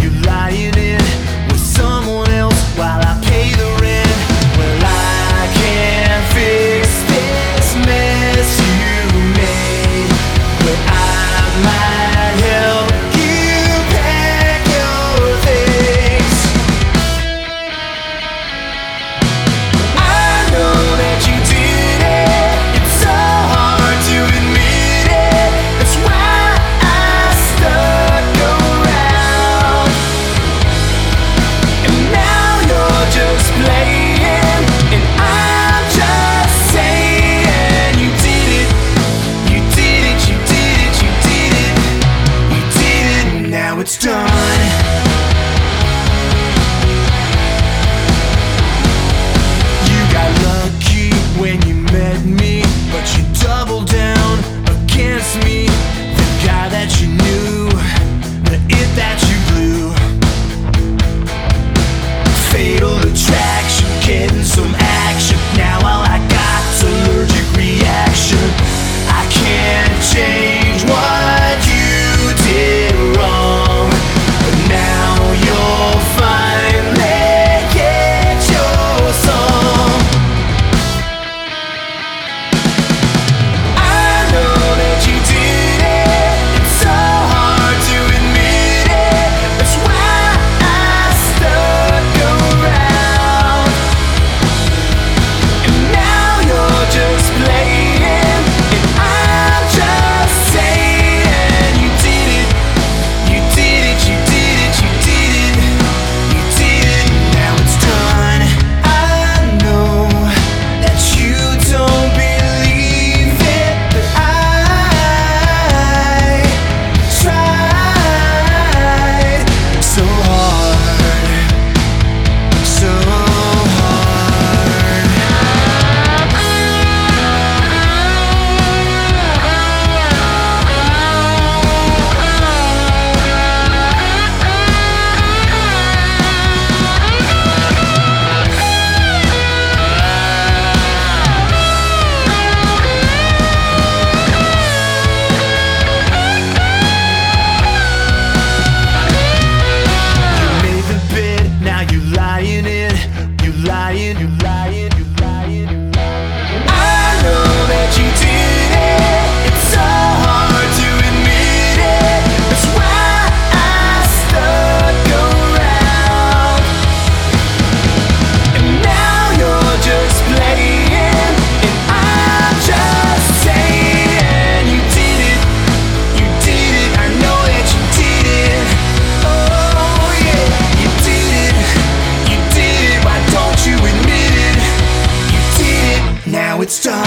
you it's done. lying, you lie. it's time.